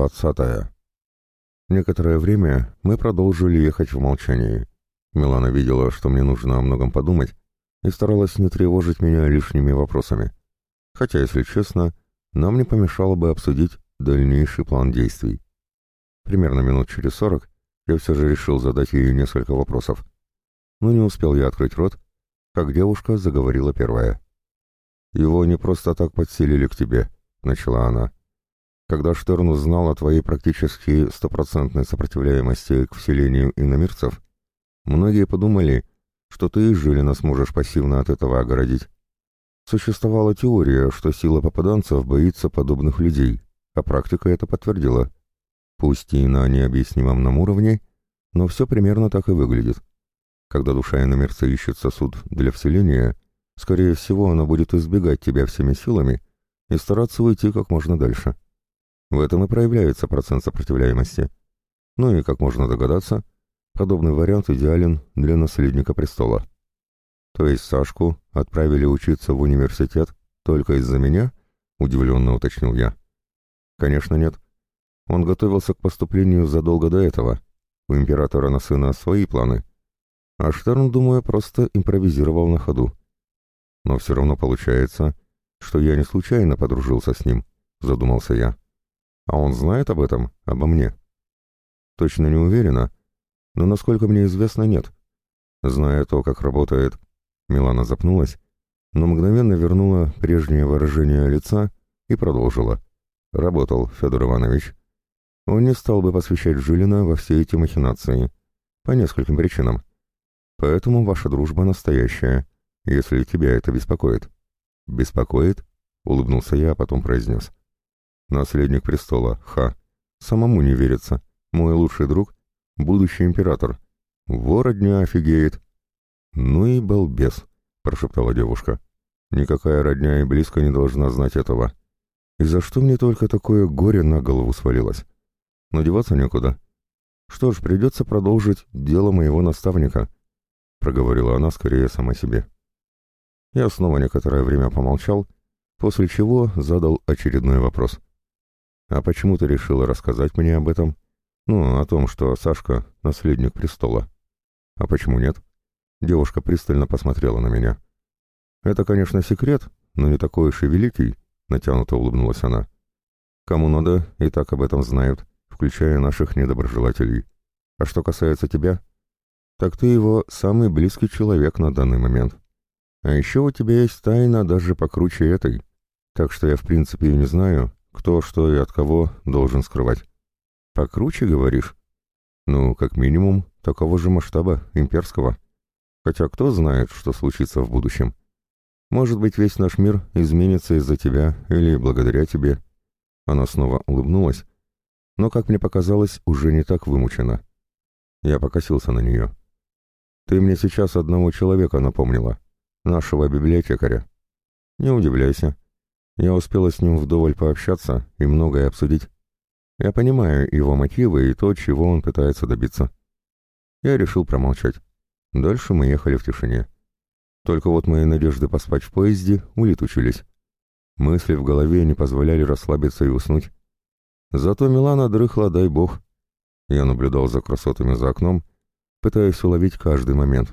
двадцатая. Некоторое время мы продолжили ехать в молчании. Милана видела, что мне нужно о многом подумать, и старалась не тревожить меня лишними вопросами. Хотя, если честно, нам не помешало бы обсудить дальнейший план действий. Примерно минут через сорок я все же решил задать ей несколько вопросов. Но не успел я открыть рот, как девушка заговорила первая. «Его не просто так подселили к тебе», — начала она. Когда Штерн узнал о твоей практически стопроцентной сопротивляемости к вселению иномирцев, многие подумали, что ты и Жилина сможешь пассивно от этого огородить. Существовала теория, что сила попаданцев боится подобных людей, а практика это подтвердила. Пусть и на необъяснимом нам уровне, но все примерно так и выглядит. Когда душа иномерца ищет сосуд для вселения, скорее всего, она будет избегать тебя всеми силами и стараться уйти как можно дальше. В этом и проявляется процент сопротивляемости. Ну и, как можно догадаться, подобный вариант идеален для наследника престола. То есть Сашку отправили учиться в университет только из-за меня? Удивленно уточнил я. Конечно, нет. Он готовился к поступлению задолго до этого. У императора на сына свои планы. А Штерн, думаю, просто импровизировал на ходу. Но все равно получается, что я не случайно подружился с ним, задумался я. А он знает об этом, обо мне? Точно не уверена, но, насколько мне известно, нет. Зная то, как работает... Милана запнулась, но мгновенно вернула прежнее выражение лица и продолжила. Работал, Федор Иванович. Он не стал бы посвящать Жилина во все эти махинации. По нескольким причинам. Поэтому ваша дружба настоящая, если тебя это беспокоит. «Беспокоит?» — улыбнулся я, а потом произнес наследник престола, ха. Самому не верится. Мой лучший друг — будущий император. Вородня офигеет. Ну и балбес, — прошептала девушка. Никакая родня и близко не должна знать этого. И за что мне только такое горе на голову свалилось? Но деваться некуда. Что ж, придется продолжить дело моего наставника, — проговорила она скорее сама себе. Я снова некоторое время помолчал, после чего задал очередной вопрос — «А почему ты решила рассказать мне об этом?» «Ну, о том, что Сашка — наследник престола». «А почему нет?» Девушка пристально посмотрела на меня. «Это, конечно, секрет, но не такой уж и великий», — натянуто улыбнулась она. «Кому надо, и так об этом знают, включая наших недоброжелателей. А что касается тебя, так ты его самый близкий человек на данный момент. А еще у тебя есть тайна даже покруче этой, так что я в принципе и не знаю, кто что и от кого должен скрывать. Покруче, говоришь? Ну, как минимум, такого же масштаба, имперского. Хотя кто знает, что случится в будущем. Может быть, весь наш мир изменится из-за тебя или благодаря тебе. Она снова улыбнулась, но, как мне показалось, уже не так вымучена. Я покосился на нее. Ты мне сейчас одного человека напомнила, нашего библиотекаря. Не удивляйся, я успела с ним вдоволь пообщаться и многое обсудить. Я понимаю его мотивы и то, чего он пытается добиться. Я решил промолчать. Дальше мы ехали в тишине. Только вот мои надежды поспать в поезде улетучились. Мысли в голове не позволяли расслабиться и уснуть. Зато Милана дрыхла, дай бог. Я наблюдал за красотами за окном, пытаясь уловить каждый момент.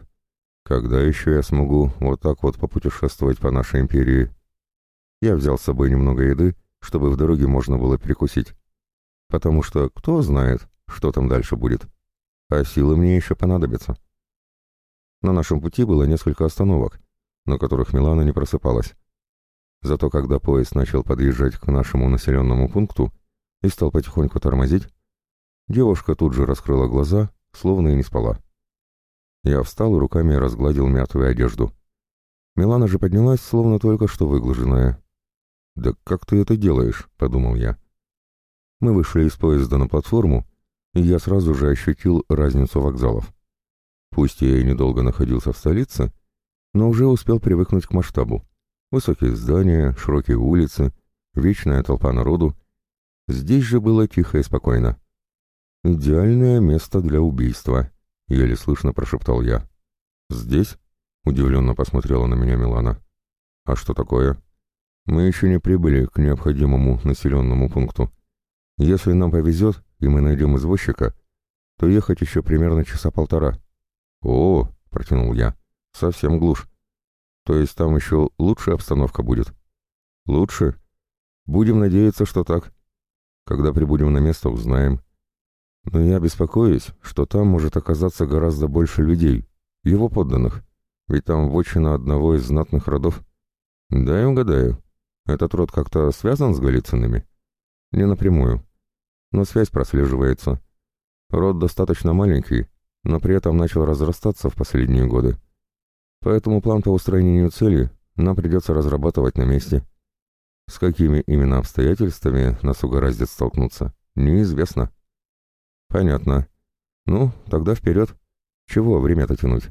Когда еще я смогу вот так вот попутешествовать по нашей империи? Я взял с собой немного еды, чтобы в дороге можно было перекусить. Потому что кто знает, что там дальше будет. А силы мне еще понадобятся. На нашем пути было несколько остановок, на которых Милана не просыпалась. Зато когда поезд начал подъезжать к нашему населенному пункту и стал потихоньку тормозить, девушка тут же раскрыла глаза, словно и не спала. Я встал и руками разгладил мятую одежду. Милана же поднялась, словно только что выглаженная, «Да как ты это делаешь?» — подумал я. Мы вышли из поезда на платформу, и я сразу же ощутил разницу вокзалов. Пусть я и недолго находился в столице, но уже успел привыкнуть к масштабу. Высокие здания, широкие улицы, вечная толпа народу. Здесь же было тихо и спокойно. «Идеальное место для убийства», — еле слышно прошептал я. «Здесь?» — удивленно посмотрела на меня Милана. «А что такое?» Мы еще не прибыли к необходимому населенному пункту. Если нам повезет, и мы найдем извозчика, то ехать еще примерно часа полтора. О, протянул я, совсем глушь. То есть там еще лучше обстановка будет. Лучше? Будем надеяться, что так. Когда прибудем на место, узнаем. Но я беспокоюсь, что там может оказаться гораздо больше людей, его подданных, ведь там вотчина одного из знатных родов. Да, я угадаю. Этот род как-то связан с Голицынами? Не напрямую. Но связь прослеживается. Род достаточно маленький, но при этом начал разрастаться в последние годы. Поэтому план по устранению цели нам придется разрабатывать на месте. С какими именно обстоятельствами нас угораздит столкнуться, неизвестно. Понятно. Ну, тогда вперед. Чего время-то тянуть?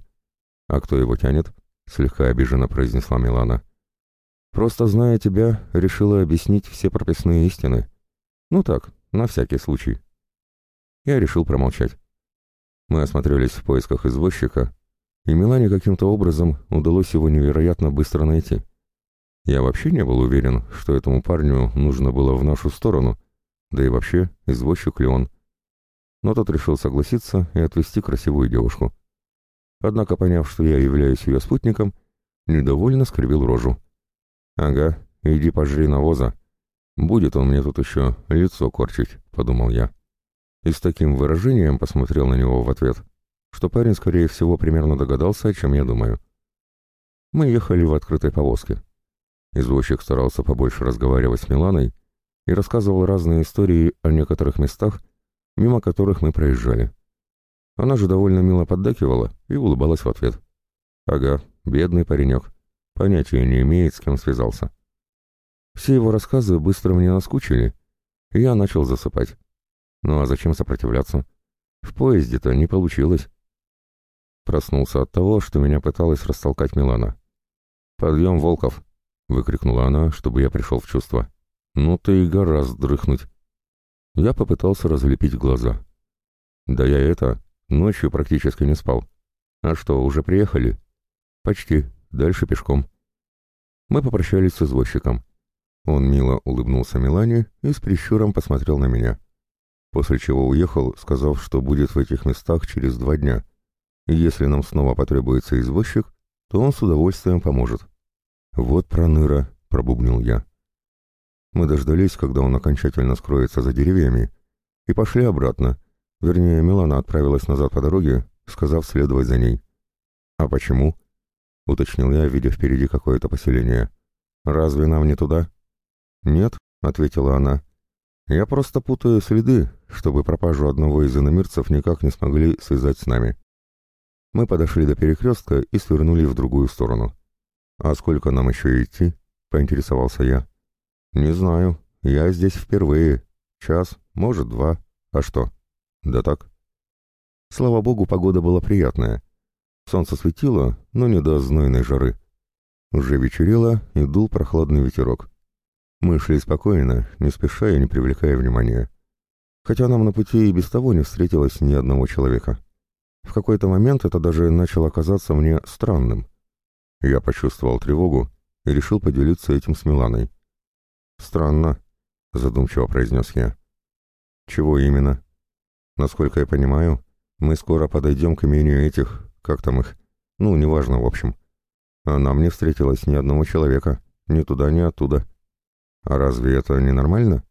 А кто его тянет? Слегка обиженно произнесла Милана. Просто, зная тебя, решила объяснить все прописные истины. Ну так, на всякий случай. Я решил промолчать. Мы осмотрелись в поисках извозчика, и Милане каким-то образом удалось его невероятно быстро найти. Я вообще не был уверен, что этому парню нужно было в нашу сторону, да и вообще, извозчик ли он. Но тот решил согласиться и отвезти красивую девушку. Однако, поняв, что я являюсь ее спутником, недовольно скривил рожу. «Ага, иди пожри навоза. Будет он мне тут еще лицо корчить», — подумал я. И с таким выражением посмотрел на него в ответ, что парень, скорее всего, примерно догадался, о чем я думаю. Мы ехали в открытой повозке. Извозчик старался побольше разговаривать с Миланой и рассказывал разные истории о некоторых местах, мимо которых мы проезжали. Она же довольно мило поддакивала и улыбалась в ответ. «Ага, бедный паренек. Понятия не имеет, с кем связался. Все его рассказы быстро мне наскучили, и я начал засыпать. Ну а зачем сопротивляться? В поезде-то не получилось. Проснулся от того, что меня пыталась растолкать Милана. «Подъем, Волков!» — выкрикнула она, чтобы я пришел в чувство. «Ну ты и гораздо дрыхнуть!» Я попытался разлепить глаза. «Да я это, ночью практически не спал. А что, уже приехали?» «Почти», дальше пешком. Мы попрощались с извозчиком. Он мило улыбнулся Милане и с прищуром посмотрел на меня. После чего уехал, сказав, что будет в этих местах через два дня. И если нам снова потребуется извозчик, то он с удовольствием поможет. «Вот проныра», — пробубнил я. Мы дождались, когда он окончательно скроется за деревьями, и пошли обратно. Вернее, Милана отправилась назад по дороге, сказав следовать за ней. «А почему?» — уточнил я, видя впереди какое-то поселение. «Разве нам не туда?» «Нет», — ответила она. «Я просто путаю следы, чтобы пропажу одного из иномирцев никак не смогли связать с нами». Мы подошли до перекрестка и свернули в другую сторону. «А сколько нам еще идти?» — поинтересовался я. «Не знаю. Я здесь впервые. Час, может, два. А что?» «Да так». Слава богу, погода была приятная. Солнце светило, но не до знойной жары. Уже вечерело и дул прохладный ветерок. Мы шли спокойно, не спеша и не привлекая внимания. Хотя нам на пути и без того не встретилось ни одного человека. В какой-то момент это даже начало казаться мне странным. Я почувствовал тревогу и решил поделиться этим с Миланой. «Странно», — задумчиво произнес я. «Чего именно?» «Насколько я понимаю, мы скоро подойдем к имению этих, как там их, ну, неважно, в общем. А нам не встретилось ни одного человека, ни туда, ни оттуда. А разве это не нормально?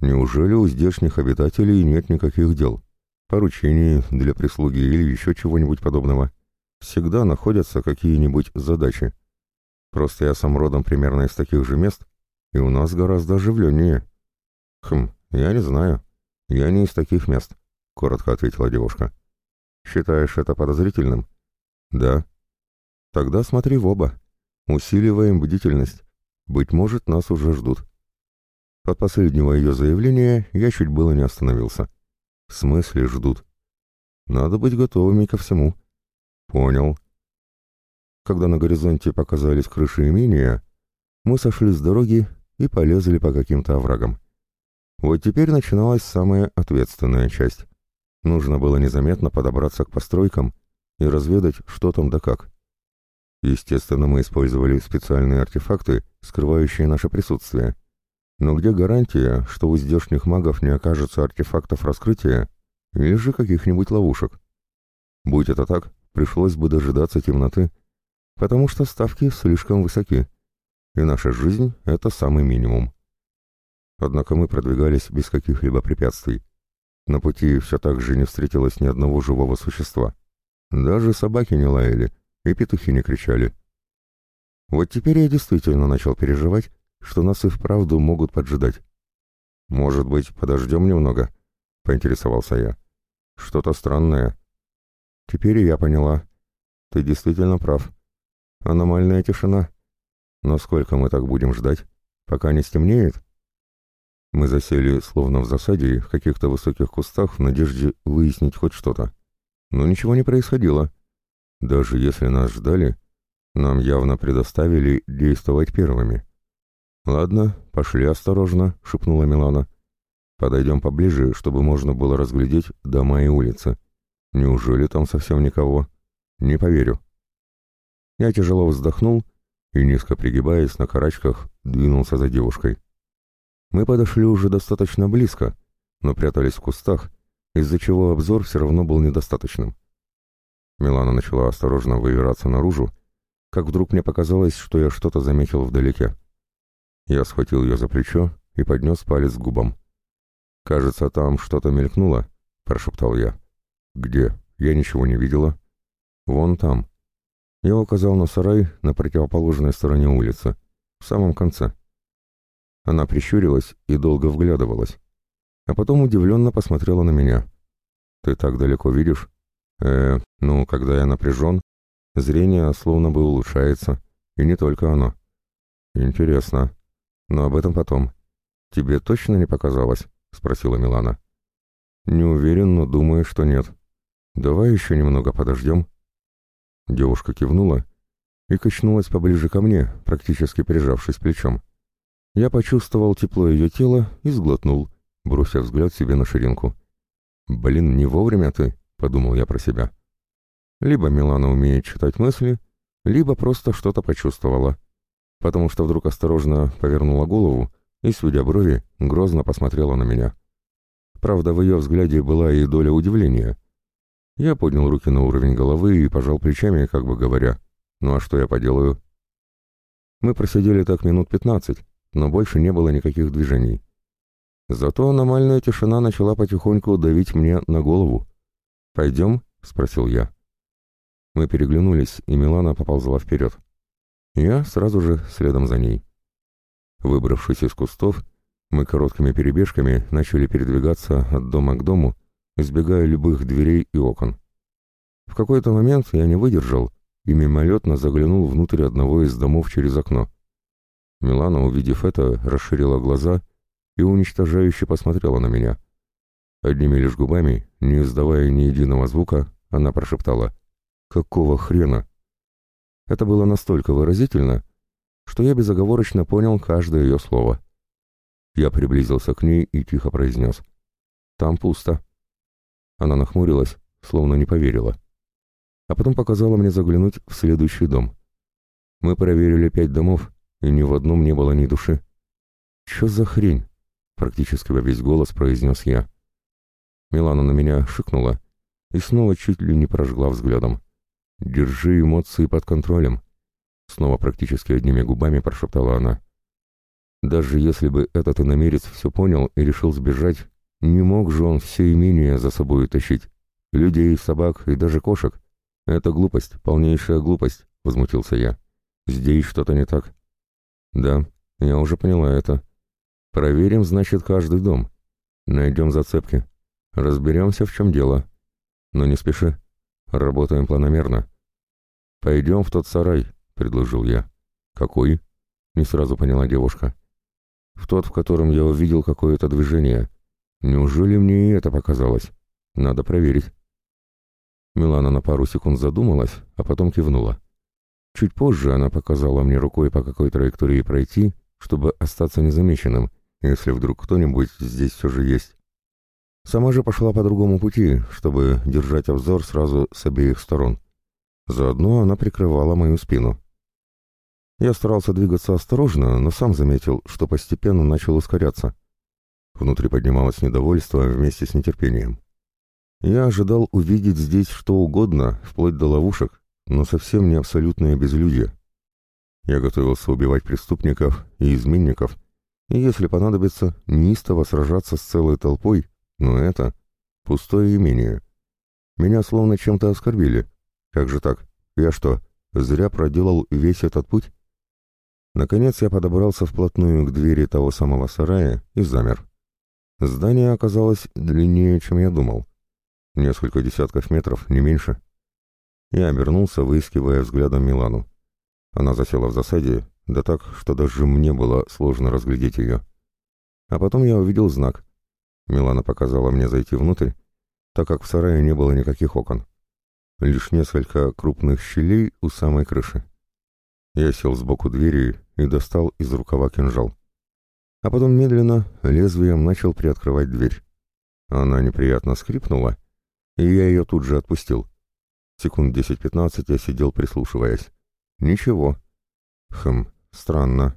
Неужели у здешних обитателей нет никаких дел? Поручений для прислуги или еще чего-нибудь подобного? Всегда находятся какие-нибудь задачи. Просто я сам родом примерно из таких же мест, и у нас гораздо оживленнее. Хм, я не знаю. Я не из таких мест, — коротко ответила девушка. — Считаешь это подозрительным? Да. Тогда смотри в оба. Усиливаем бдительность. Быть может, нас уже ждут. Под последнего ее заявления я чуть было не остановился. В смысле ждут? Надо быть готовыми ко всему. Понял. Когда на горизонте показались крыши имения, мы сошли с дороги и полезли по каким-то оврагам. Вот теперь начиналась самая ответственная часть. Нужно было незаметно подобраться к постройкам и разведать, что там да как. Естественно, мы использовали специальные артефакты, скрывающие наше присутствие. Но где гарантия, что у здешних магов не окажется артефактов раскрытия или же каких-нибудь ловушек? Будь это так, пришлось бы дожидаться темноты, потому что ставки слишком высоки, и наша жизнь — это самый минимум. Однако мы продвигались без каких-либо препятствий. На пути все так же не встретилось ни одного живого существа. Даже собаки не лаяли, и петухи не кричали. Вот теперь я действительно начал переживать, что нас и вправду могут поджидать. «Может быть, подождем немного?» — поинтересовался я. «Что-то странное». «Теперь я поняла. Ты действительно прав. Аномальная тишина. Но сколько мы так будем ждать? Пока не стемнеет?» Мы засели словно в засаде в каких-то высоких кустах в надежде выяснить хоть что-то. Но ничего не происходило. Даже если нас ждали, нам явно предоставили действовать первыми. «Ладно, пошли осторожно», — шепнула Милана. «Подойдем поближе, чтобы можно было разглядеть дома и улицы. Неужели там совсем никого? Не поверю». Я тяжело вздохнул и, низко пригибаясь на карачках, двинулся за девушкой. Мы подошли уже достаточно близко, но прятались в кустах, из-за чего обзор все равно был недостаточным. Милана начала осторожно выбираться наружу, как вдруг мне показалось, что я что-то заметил вдалеке. Я схватил ее за плечо и поднес палец к губам. «Кажется, там что-то мелькнуло», — прошептал я. «Где? Я ничего не видела». «Вон там». Я указал на сарай на противоположной стороне улицы, в самом конце. Она прищурилась и долго вглядывалась. А потом удивленно посмотрела на меня. «Ты так далеко видишь?» «Э, ну, когда я напряжен, зрение словно бы улучшается. И не только оно». «Интересно. Но об этом потом. Тебе точно не показалось?» — спросила Милана. «Не уверен, но думаю, что нет. Давай еще немного подождем». Девушка кивнула и качнулась поближе ко мне, практически прижавшись плечом. Я почувствовал тепло ее тела и сглотнул, бросив взгляд себе на ширинку. «Блин, не вовремя ты», — подумал я про себя. Либо Милана умеет читать мысли, либо просто что-то почувствовала. Потому что вдруг осторожно повернула голову и, сведя брови, грозно посмотрела на меня. Правда, в ее взгляде была и доля удивления. Я поднял руки на уровень головы и пожал плечами, как бы говоря, «Ну а что я поделаю?» Мы просидели так минут пятнадцать, но больше не было никаких движений. Зато аномальная тишина начала потихоньку давить мне на голову. «Пойдем?» — спросил я. Мы переглянулись, и Милана поползла вперед. Я сразу же следом за ней. Выбравшись из кустов, мы короткими перебежками начали передвигаться от дома к дому, избегая любых дверей и окон. В какой-то момент я не выдержал и мимолетно заглянул внутрь одного из домов через окно. Милана, увидев это, расширила глаза и уничтожающе посмотрела на меня. Одними лишь губами, не издавая ни единого звука, она прошептала «Какого хрена?». Это было настолько выразительно, что я безоговорочно понял каждое ее слово. Я приблизился к ней и тихо произнес «Там пусто». Она нахмурилась, словно не поверила. А потом показала мне заглянуть в следующий дом. Мы проверили пять домов, и ни в одном не было ни души. «Чё за хрень?» — практически во весь голос произнес я. Милана на меня шикнула и снова чуть ли не прожгла взглядом. «Держи эмоции под контролем», — снова практически одними губами прошептала она. «Даже если бы этот иномерец все понял и решил сбежать, не мог же он все имение за собой тащить. Людей, собак и даже кошек. Это глупость, полнейшая глупость», — возмутился я. «Здесь что-то не так. «Да, я уже поняла это. Проверим, значит, каждый дом. Найдем зацепки. Разберемся, в чем дело. Но не спеши. Работаем планомерно». «Пойдем в тот сарай», — предложил я. «Какой?» — не сразу поняла девушка. «В тот, в котором я увидел какое-то движение. Неужели мне и это показалось? Надо проверить». Милана на пару секунд задумалась, а потом кивнула. Чуть позже она показала мне рукой, по какой траектории пройти, чтобы остаться незамеченным, если вдруг кто-нибудь здесь все же есть. Сама же пошла по другому пути, чтобы держать обзор сразу с обеих сторон. Заодно она прикрывала мою спину. Я старался двигаться осторожно, но сам заметил, что постепенно начал ускоряться. Внутри поднималось недовольство вместе с нетерпением. Я ожидал увидеть здесь что угодно, вплоть до ловушек, но совсем не абсолютное безлюдие. Я готовился убивать преступников и изменников, и, если понадобится, неистово сражаться с целой толпой, но это пустое имение. Меня словно чем-то оскорбили. Как же так? Я что, зря проделал весь этот путь? Наконец я подобрался вплотную к двери того самого сарая и замер. Здание оказалось длиннее, чем я думал. Несколько десятков метров, не меньше. Я обернулся, выискивая взглядом Милану. Она засела в засаде, да так, что даже мне было сложно разглядеть ее. А потом я увидел знак. Милана показала мне зайти внутрь, так как в сарае не было никаких окон. Лишь несколько крупных щелей у самой крыши. Я сел сбоку двери и достал из рукава кинжал. А потом медленно лезвием начал приоткрывать дверь. Она неприятно скрипнула, и я ее тут же отпустил секунд 10-15 я сидел прислушиваясь. Ничего. Хм, странно.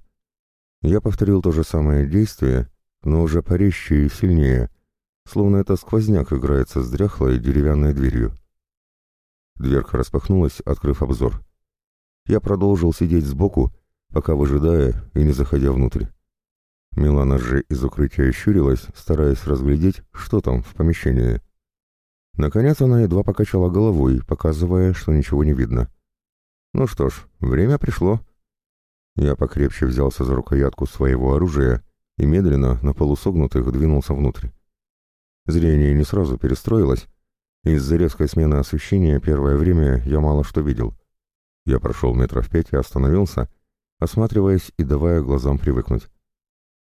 Я повторил то же самое действие, но уже порезче и сильнее, словно это сквозняк играется с дряхлой деревянной дверью. Дверка распахнулась, открыв обзор. Я продолжил сидеть сбоку, пока выжидая и не заходя внутрь. Милана же из укрытия щурилась, стараясь разглядеть, что там в помещении. Наконец она едва покачала головой, показывая, что ничего не видно. Ну что ж, время пришло. Я покрепче взялся за рукоятку своего оружия и медленно, на полусогнутых, двинулся внутрь. Зрение не сразу перестроилось, из-за резкой смены освещения первое время я мало что видел. Я прошел метров пять и остановился, осматриваясь и давая глазам привыкнуть.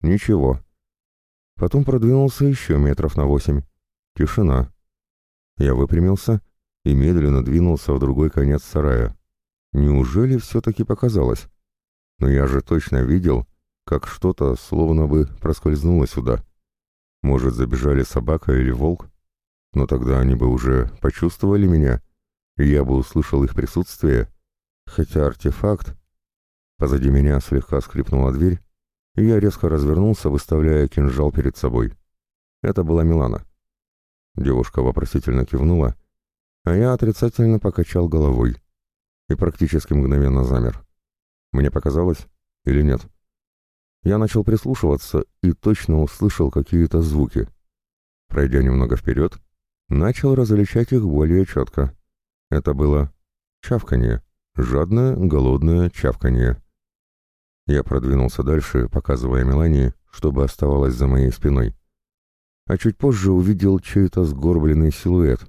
Ничего. Потом продвинулся еще метров на восемь. Тишина. Я выпрямился и медленно двинулся в другой конец сарая. Неужели все-таки показалось? Но я же точно видел, как что-то словно бы проскользнуло сюда. Может, забежали собака или волк? Но тогда они бы уже почувствовали меня, и я бы услышал их присутствие. Хотя артефакт... Позади меня слегка скрипнула дверь, и я резко развернулся, выставляя кинжал перед собой. Это была Милана. Девушка вопросительно кивнула, а я отрицательно покачал головой и практически мгновенно замер. Мне показалось или нет? Я начал прислушиваться и точно услышал какие-то звуки. Пройдя немного вперед, начал различать их более четко. Это было чавканье, жадное, голодное чавканье. Я продвинулся дальше, показывая Мелании, чтобы оставалась за моей спиной а чуть позже увидел чей-то сгорбленный силуэт.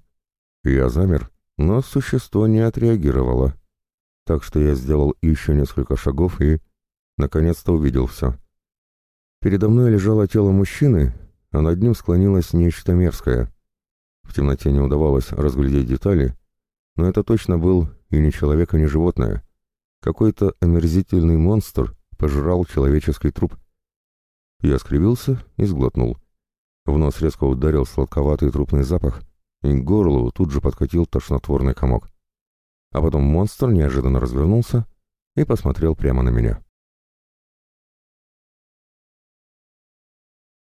Я замер, но существо не отреагировало. Так что я сделал еще несколько шагов и... Наконец-то увидел все. Передо мной лежало тело мужчины, а над ним склонилось нечто мерзкое. В темноте не удавалось разглядеть детали, но это точно был и не человек, и не животное. Какой-то омерзительный монстр пожирал человеческий труп. Я скривился и сглотнул. В нос резко ударил сладковатый трупный запах, и к горлу тут же подкатил тошнотворный комок. А потом монстр неожиданно развернулся и посмотрел прямо на меня.